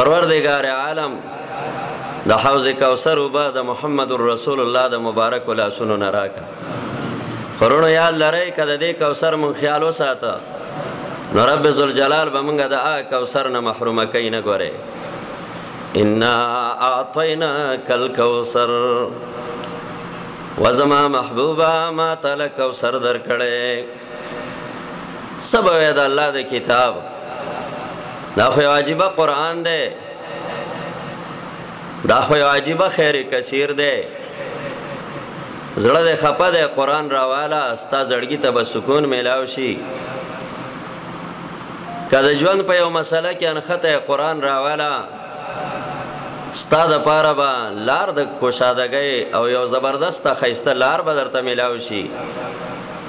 پروردگار عالم د حوض کوثر وبا د محمد رسول الله د مبارک ولا سونو نه راکا خورونو یاد لره کده دې کوثر مون خیال وساته نو رب ذل جلال به مونږه د آ کوثر نه محرومه کین نه ګوره ان اعطینا کل کوثر وزما محبوبا ما تعالی کوثر درکړې سبا وې دا الله د کتاب دا خو واجبہ قران دی دا خو واجبہ خیر کثیر دی زړه د خپه د قران راواله استا زړګي ته به سکون میلاو شي کله ژوند په یو مسله کې انخته قران راواله ستا د پاره به لار د کوشادګۍ او یو زبردست خیسته لار به درته میلاو شي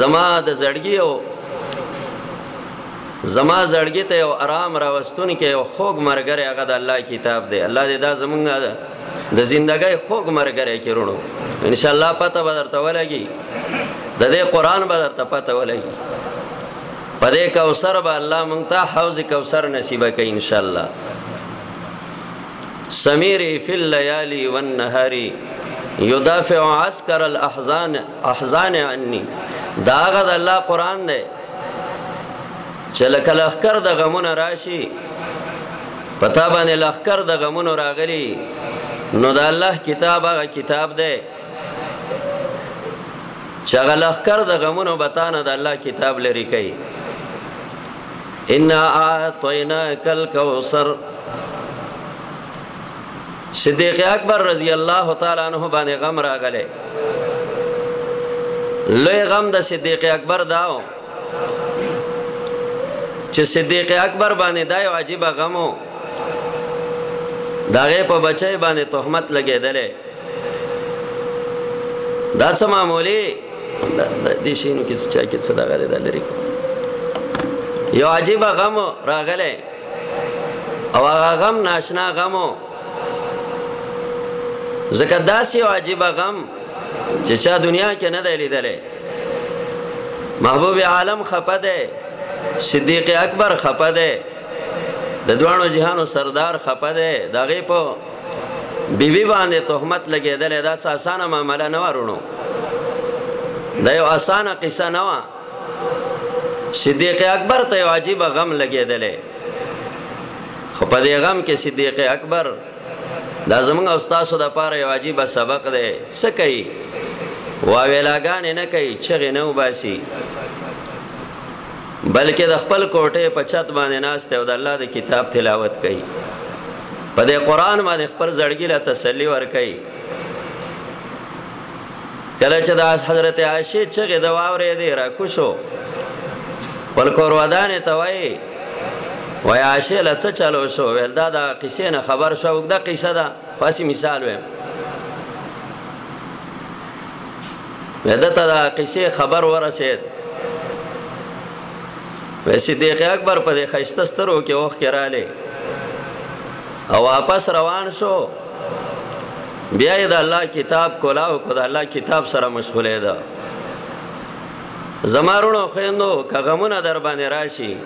زما د زړګي او زما زړګي ته یو آرام راوستون کې یو خوګ مرګره هغه د الله کتاب دی الله دې دا زمونږ د زندګۍ خوګ مرګره کې رونو ان شاء الله پته بدرته ولګي د دې قران بدرته پته ولګي پدې کوثر به الله مونږ ته حوض کوثر نصیب کړي ان شاء الله سمیر فی اللیالی والنهاری یدافع عسکر الاحزان احزان عني دا هغه د الله قران دی چې لکه لخر د غمونو راشي پتا باندې لخر د غمونو راغلي نو د الله کتاب هغه کتاب دی چې هغه لخر د غمونو بتانه د الله کتاب لري کوي ان اعطیناک الکوثر صدیق اکبر رضی الله تعالی عنہ باندې غم راغله لوی غم د صدیق اکبر داو چې صدیق اکبر باندې دا یو عجیب غمو داغه په بچي باندې تهمت لګېدلې دا څه معمولی د دې شینو کې څه چا کې څه دغه لري یو عجیب غم راغله او هغه غم ناشنا غمو زکه داسې واجب غم چې چا دنیا کې نه دی لیدلې محبوب عالم خپه دی صدیق اکبر خپه دی د دوانو جهانو سردار خپه دی دغه په بیبي بی باندې تهمت لګېدل دا اسانه معاملې نه ورونو دا یو اسانه قصه نه و صدیق اکبر ته یو عجیب غم لګیدلې خو په دې غم کې صدیق اکبر دا زمونږ او تاسو د پاره یو عجیب سبق دی څه کوي وا ویلاګان نه کوي چغې نه وباسي بلکې د خپل کوټه په چت باندې ناشته او د الله د کتاب تلاوت کوي په دې قران باندې خپل زړګی له تسلی ور کوي کله چې د حضرت عائشه چغې د واورې دی را کوشو بل کورودان ته وای وای عائشه لڅ چلو شو ول دا د قصې نه خبر شو وګدا قصه دا خاصی مثال ویم ودا ته دا قصې خبر ورسید ویسی دیخ اکبر په دې خیسته سترو کې اوخ کراله او واپس روان شو بیا د الله کتاب کولا او کو د الله کتاب سره مشغوله ده زمارونو خويندو کغمونه در باندې راشي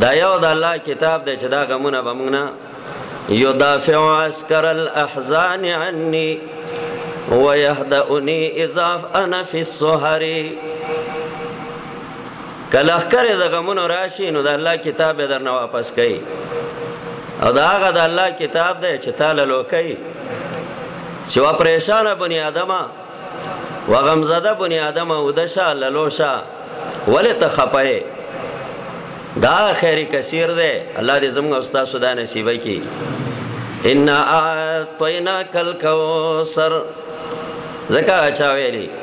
دا یو د الله کتاب دی چې دا غمونه بمونه یدافع عسكر الاحزان عني ويهدأني اذا انا في السهر که لښکر یې د غمونو راشي نو د الله کتاب یې درنه واپس کوي او دا هغه د الله کتاب دی چې تا له لوکئ چې و پریشانه بني آدمه و غمزده بني آدمه ودشه للوشه ولې ته خپه دا خیر کثیر دی الله دې زموږ او ستاسو دا نصیب کړي ان اعطیناک الکوثر زکه چا ویلي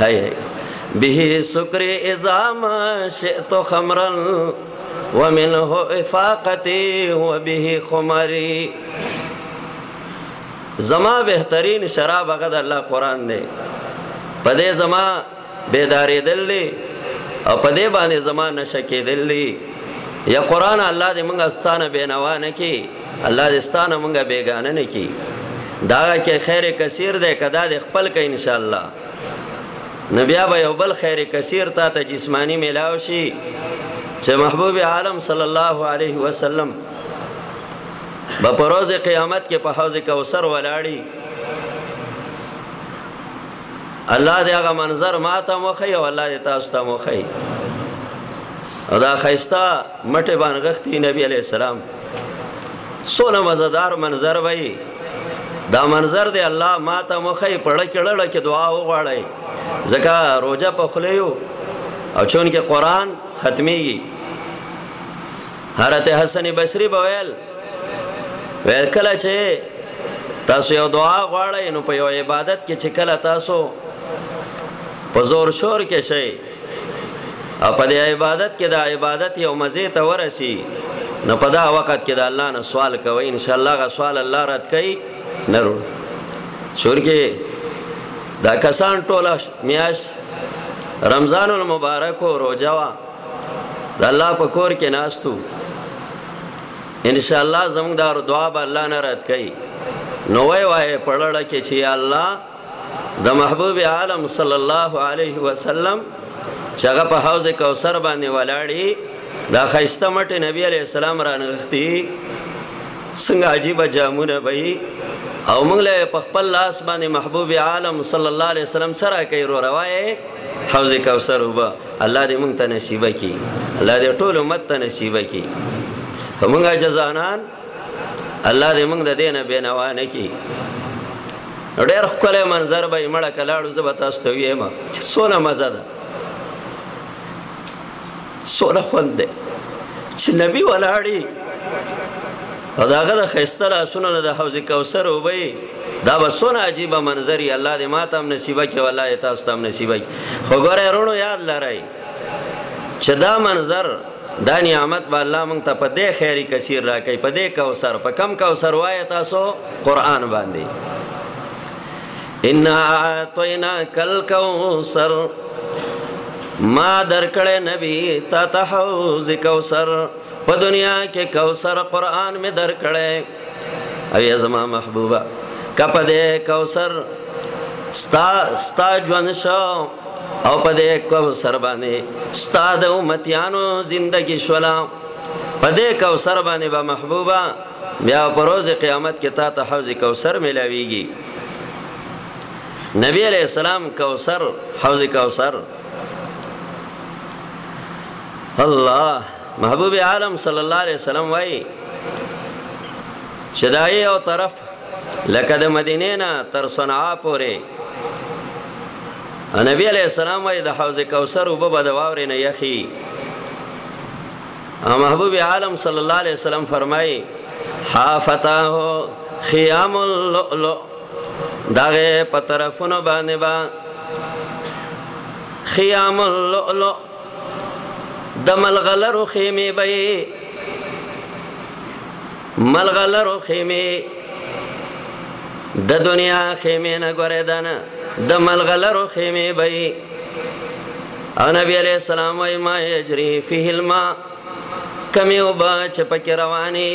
هاي هاي به سکر اذا ما شئت خمرا ومنه افاقتي وبه خمري زما بهترین شراب هغه د الله قران دی پدې زما بیدارې دل دی او پدې باندې زما نشه کې دل دی یا قران الله دې موږ استانه بینوانه کې الله دې ستانه مونږه بیگانه نه کی دا کې خیر کثیر ده کدا دې خپل ک ان شاء الله نبی ابا یو بل خیر کثیر تا ته جسمانی ملاو شي چې محبوب عالم صلی الله علیه وسلم په پروز قیامت کې په حوض کوثر ولاړی الله دې هغه منظر ما ته مخې او الله دې تاسو ته مخې او دا خیستا مټه باندې غختي نبی عليه السلام سونه مزدار منظر وای دا منظر دی الله ما ته مخې پړه کړه کې دعا وغواړي زکه روزه په خلیو او چون کې قران ختميږي حضرت حسن بصري بویل ویل کله چې تاسو یو دعا غواړئ نو په یو عبادت کې چې کله تاسو په زور شور کې شئ او په دې عبادت کې دا عبادت یو مزه ته ورسی نو په دا وخت کې دا الله نه سوال کوي ان شاء الله غا سوال الله رات کوي نرو شور کې دا کسان ټوله میاش رمضان المبارک او روزه وا د الله په کور کې ناستو ان شاء الله زموږ دا دعا به الله نه رات کوي نو وای وای پړړه کې چې الله د محبوب عالم صلی الله علیه وسلم چې هغه په حوض کوثر باندې ولاړی دا خیسته مټ نبی علیہ السلام را نغختی څنګه عجیب جامونه وای او موږ له په خپل لاس باندې محبوب عالم صلی الله علیه وسلم سره کوي رو روایه حوض کوثر وبا الله دې موږ ته نصیب کړي الله دې ټول امت ته نصیب کړي همغه جزانان الله دې موږ د دې نه بنوا نه کی ډېر خپل منظر به مړه کلاړو زب تاسو ته ویم چې سونه مزه ده سونه خوند ده چې نبی ولاړی او داغه د خيسته لاسونو د حوض کوثر وبي دا وسونه عجیب منظري الله دې ماته هم نصیبه کې والله تاسو ته هم نصیبه خو ګوره رونو یاد لرئ چې دا منظر دا نعمت به الله مونږ ته په دې خیری کثیر راکې په دې کوثر په کم کوثر وای تاسو قران باندې ان اعطینا کل کوثر ما درکړې نبی تا ته حوض کوثر په دنیا کې کوثر قران می درکړې او یا زما محبوبا کپه دې کوثر ستا ستا ژوند شو او په دې کوثر باندې ستا د امتیانو زندگی شولا په دې کوثر باندې با محبوبا بیا په روز قیامت کې تا ته حوض کوثر ملاويږي نبی علیہ السلام کوثر حوض کوثر الله محبوب عالم صلی الله علیه وسلم وای شدای او طرف لکه د مدینه نه تر صنعا پورې نبی علیہ السلام وای د حوض کوثر وب به د واورې نه یخی او محبوب عالم صلی الله علیه وسلم فرمای حافتاه خیام اللؤلؤ دغه په طرفونو باندې با خیام اللؤلؤ د ملغلرو خیمه به ملغلرو خیمه د دنیا خیمه نه ګوره دنه د ملغلرو خیمه به او نبی علیہ السلام وای ما یجری فیه الماء کمی او با چې پکې رواني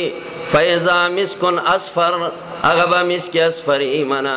فیضا مسکن اصفر هغه به مسکی اصفر ایمنا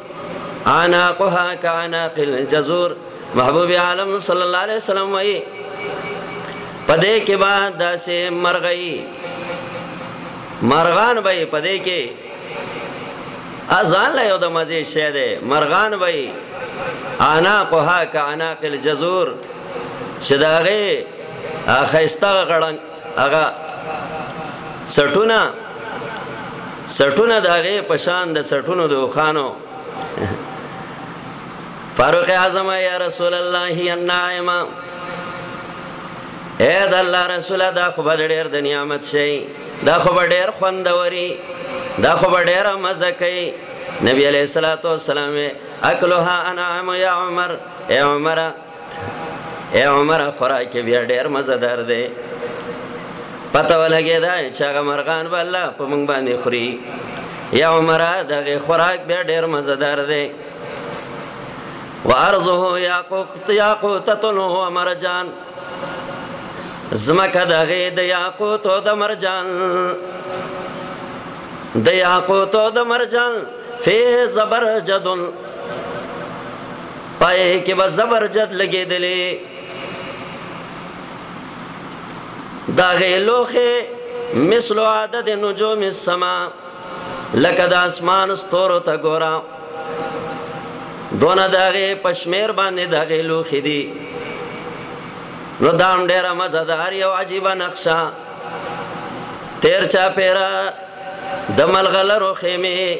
انا قها کانا قل جزور محبوب عالم صلی الله علیه وسلم وی پدې کې با داسې مرغۍ مرغان به پدې کې ازان له یو د مزه شه ده مرغان به انا قها کانا قل جزور شداغه خيستا غړنګ هغه سټونه سټونه د هغه پشان د سټونو د وخانو فاروق اعظم یا رسول الله النائمه اے د الله رسول دا خو ډېر د نعمت شي دا خو ډېر خوندوري دا خو ډېر مزه کوي نبی علیہ الصلوۃ والسلام اکلها انعام یا عمر اے عمر اے عمر خوراک بیا ډیر مزدار دی پته ولګی دا چې هغه مرغان به الله په مونږ باندې خوري یا عمر دغه خوراک بیا ډیر مزدار دی وارزه یاقوت یاقوتتن هو مرجان زمکه دغه د یاقوت او د مرجان د یاقوت او د مرجان فی زبرجدن پایه کې به زبرجد لګېدلې دا غیلوخه مثل عدد نجوم السما لکه د اسمان ستورو ته ګورا دونه دغه پشمیر باندې دغه لوخې دي نو دام ډیره مزدار یو عجیب نقشه تیر چا پیرا د ملغلرو خیمه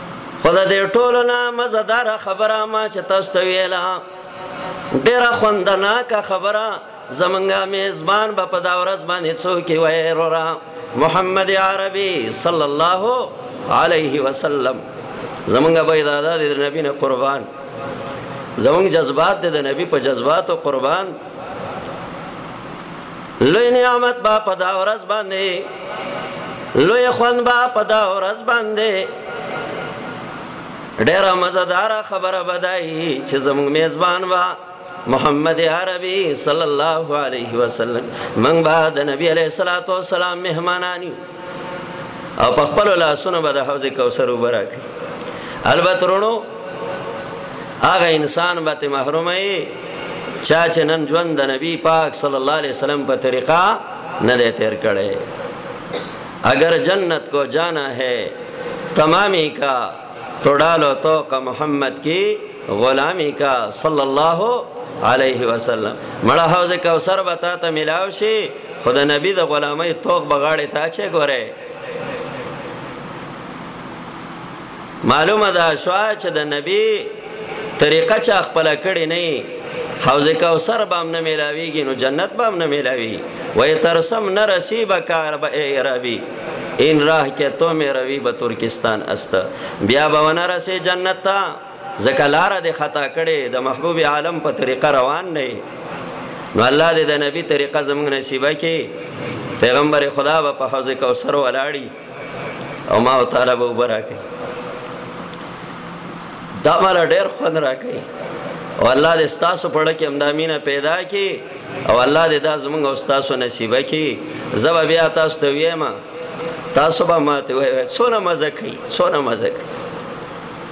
خو د دې ټولو نه مزدار خبره ما چې تاسو ته ویله ډېره خوندناکه خبره زمونږه میزبان به په دا ورځ باندې څوک وایي رورا محمد عربي صلی الله علیه وسلم زمونږه به دادا د نبی نه قربان زمونږ جذبات د نبی په جذباتو قربان لوی نعمت با په دا ورځ باندې لوی خوند با په دا ورځ باندې ډیره مزدار خبره بدای چې زموږ میزبان وا محمد عربي صلی الله علیه وسلم من بعد نبی علیہ الصلوۃ والسلام مهمانانی او په خپل لاسونو به د حوض کوثر وبره کوي البته ورونو هغه انسان به ته محروم یې چا چې نن ژوند د نبی پاک صلی الله علیه وسلم په طریقه نه دی تیر کړي اگر جنت کو جانا ہے تمامی کا تو ڈالو توق محمد کی غلامی کا صلی الله علیه وسلم مړه حوض کوثر بتا ته ملاو شي خو د نبی د غلامۍ توغ بغاړې ته اچې ګوره معلومه ده شو چې د نبی طریقه چا خپل کړي نه حوض کوثر بام نه ملاويږي نو جنت بام نه ملاوي وې ترسم نه رسیب کار به عربي این راه که تو می روی به ترکستان است بیا به ونه رسې جنت ته ځکه لار دې خطا کړي د محبوب عالم په طریقه روان نه نو الله دې د نبی طریقه زموږ نصیب کړي پیغمبر خدا به په حوض کوثر ولاړی او ما تعالی به وبراکي دا مال ډېر خوند راکړي او الله دې ستاسو په لکه امدامینه پیدا کړي او الله دې دا زموږ او ستاسو نصیب کړي زبا بیا تاسو ته ویما تاسو به ماته وای څونه مزه کوي څونه مزه کوي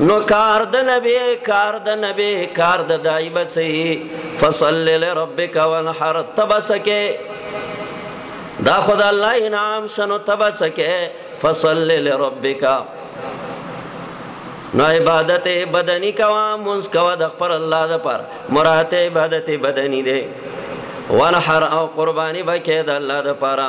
نو کار د نبی کار د نبی کار د دای بسې فصل لربک وانحر تبسکه دا خدای الله انعام شنو تبسکه فصل لربک نو عبادت بدنی کوا منس کوا د خپل الله د پر مراد عبادت بدنی دی وانحر او قربانی بکې د الله د پاره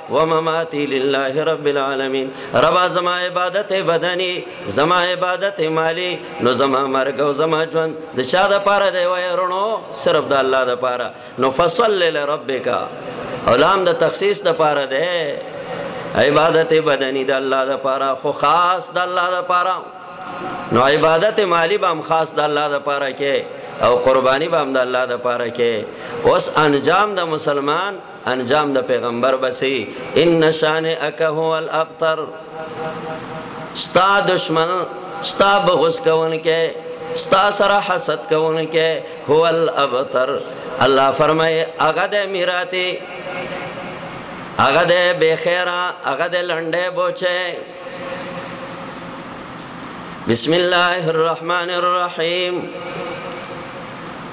ومماتي لله رب العالمين ربا زما عبادت بدني زما عبادت مالي نو زما مرګ او زما ژوند د چا د پاره دی وای رونو صرف د الله د پاره نو فصل لربک اولام د تخصیص د پاره دی عبادت بدني د الله د پاره خو خاص د الله د پاره نو عبادت مالی به هم خاص د الله د پاره کې او قرباني به هم د الله د پاره کې اوس انجام د مسلمان انجام د پیغمبر بسی ان شانئک هو الابتر ستا دشمن ستا بغض کوونکې ستا سره حسد کوونکې هو الابتر الله فرمای هغه د میراتی هغه د بخیره هغه د لنډه بوچه بسم الله الرحمن الرحیم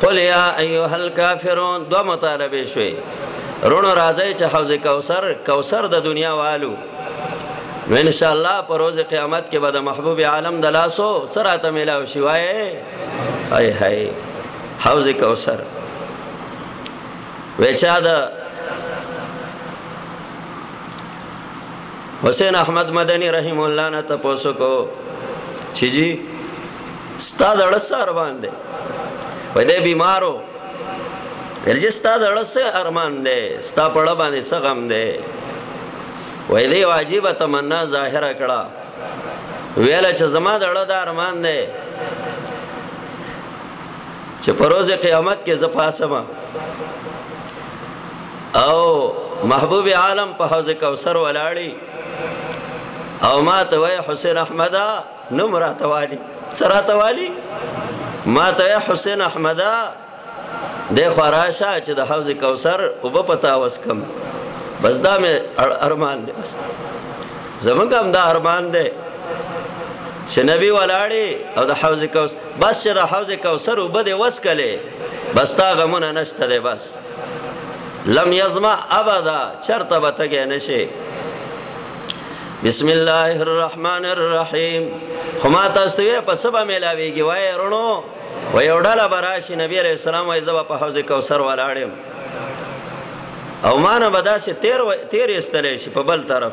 قل یا ایها الکافرون دو مطالبه شوي رونو راځي چې حوض کوثر کوثر د دنیا والو نو ان شاء الله پر روز قیامت کې به د محبوب عالم د لاسو سره ته ملاو شي وای هاي هاي حوض کوثر وچا د حسین احمد مدنی رحم الله نه تاسو کو چی جی ستا د اړه سره باندې وای دې بیمارو ورجه ستا د اړه سره ارمان دی ستا په اړه باندې څه غم دی وای دې واجب تمنا ظاهره کړه ویل چې زما د اړه د ارمان دی چې پروز قیامت کې زپاسم او محبوب عالم په حوض کوثر ولاړی او ما ته وای حسین احمده نو مراته والی سراته والی ما ته حسین احمده د خراشه چې د حوض کوثر او په پتا وسکم بس دا مې ارمان دی بس زمونږ هم دا ارمان دی چې نبی ولاړې او د حوض کوثر بس چې د حوض کوثر او بده وسکلې بس تا غمونه نشته دی بس لم یزما ابدا چرته بتګې نشي بسم الله الرحمن الرحیم خو ما تاسو ته په سبا ملاویږي وای رونو و یو ډاله براشي نبی علیہ السلام وای زبا په حوض کوثر ولاړم او ما نه بداسه تیر تیر استلې شي په بل طرف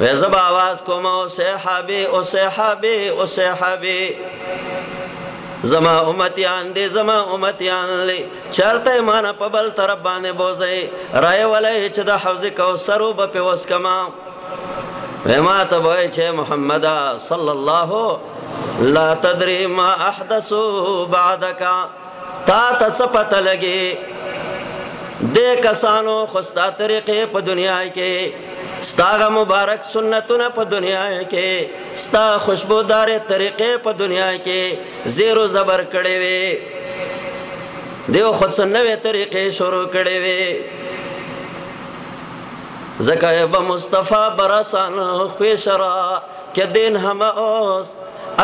وې زبا आवाज کوم او صحابه او صحابه او صحابه زما امتیان دې زما امتیان لې چرته یې مانه په بل طرف باندې بوځئ رایه وله یې چې د حوض کوثر وبه پې وسکما وی ما ته وای چې محمد صلی الله لا تدری ما احدثو بعدک تا ته څه پته لګي د کسانو خوستا طریقې په دنیا کې ستاغه مبارک سنتونه په دنیا کې ستا خوشبودار طریقې په دنیا کې زیرو زبر کړي وي دیو خود سنوي طریقې شروع کړي وي زکه به مصطفی برسان خوې شرا کې دین هم اوس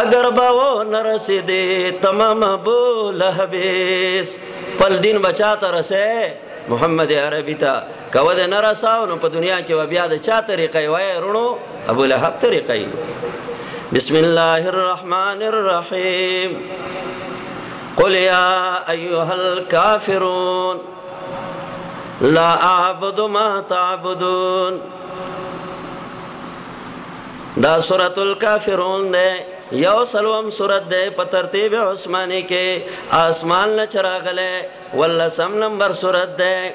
اگر به و نرسیدې تمام بو لهبیس پل دین بچا ته رسې محمد عربی ته کو د نه رساو نو په دنیا کې و بیا د چا طریقې وای رونو ابو لهب طریقې بسم الله الرحمن الرحیم قل یا ایها الکافرون لا اعبد ما تعبدون دا سورۃ الکافرون ده یو سلوم سورۃ ده په ترتیب عثماني کې آسمان نه چراغله ولسم نمبر سورت ده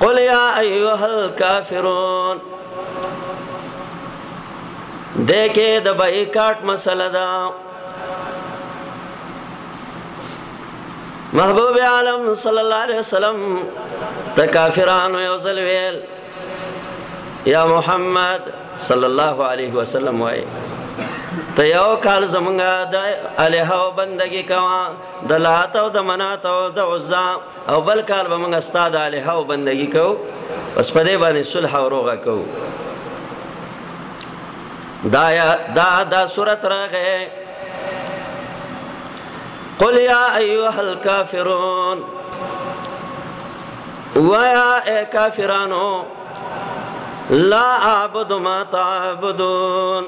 قل یا ایها الکافرون دیکھے د بایکاټ مسله ده محبوب عالم صلی الله علیه وسلم ته کافرانو یو ځل ویل یا محمد صلی الله علیه وسلم وای ته یو کال زمونږه د الہ او بندگی کوا د لات او د منات او د عزا او بل کال به موږ استاد الہ او بندگی کو پس په دې باندې صلح او روغه کو دا دا دا صورت راغې قل یا ایها الکافرون وایا اے کافرانو لا اعبد ما تعبدون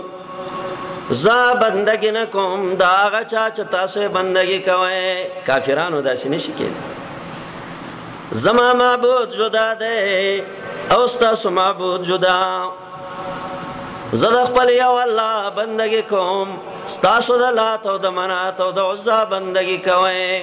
زا بندگی نکوم دا هغه چا چې تاسو بندگی کوئ کافرانو داسې نشي کېږي زما معبود جدا دی او تاسو معبود جدا زه د خپل یو الله بندگی کوم تاسو د لات او د منات او د عزا بندگی کوئ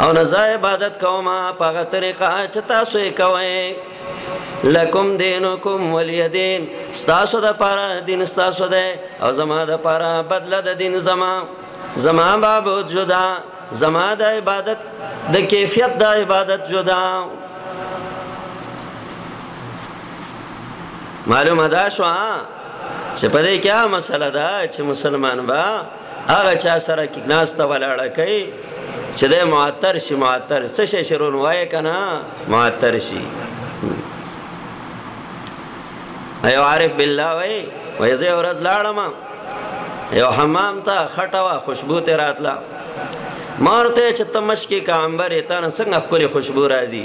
او نه زه عبادت کوم په هغه طریقه چې تاسو یې کوئ لکم دینکم ولی دین ستاسو د پاره دین ستاسو ده او زما د پاره بدله د دین زما زما معبود جدا زما د عبادت د کیفیت د عبادت جدا معلومه دا شو چې په دې کې مسله ده چې مسلمان با هغه چا سره کې ناسته ولاړه کوي چې د معطر شي معطر څه شي شرون وای کنه معطر شي ایو عارف بالله وای وای زه ورځ لاړم یو حمام ته خټه وا خوشبو ته راتلا مارته چې تمشکی کا انبر ته څنګه خپل خوشبو راځي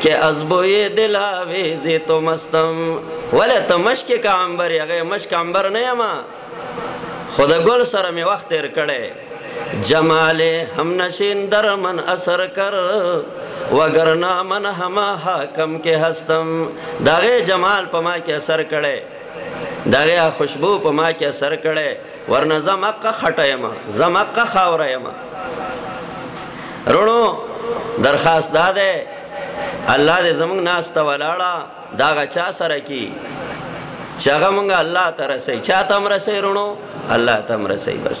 کې از بوی دل آویز تو مستم ولی ته مشک کا عنبر یغه مشک عنبر نه یما خود ګل سره می وخت تیر کړي جمال هم نشین در من اثر کر وگرنا من هما حاکم کې هستم دغه جمال په ما کې اثر کړي دغه خوشبو په ما کې اثر کړي ورنه زه مکه خټه یم زه مکه خاوره یم رونو درخواست دا ده الله دې زمونږ ناس ته ولاړه دا غچا سره کی چاغه مونږ الله ته رسي چا ته رسي رونو الله ته رسي بس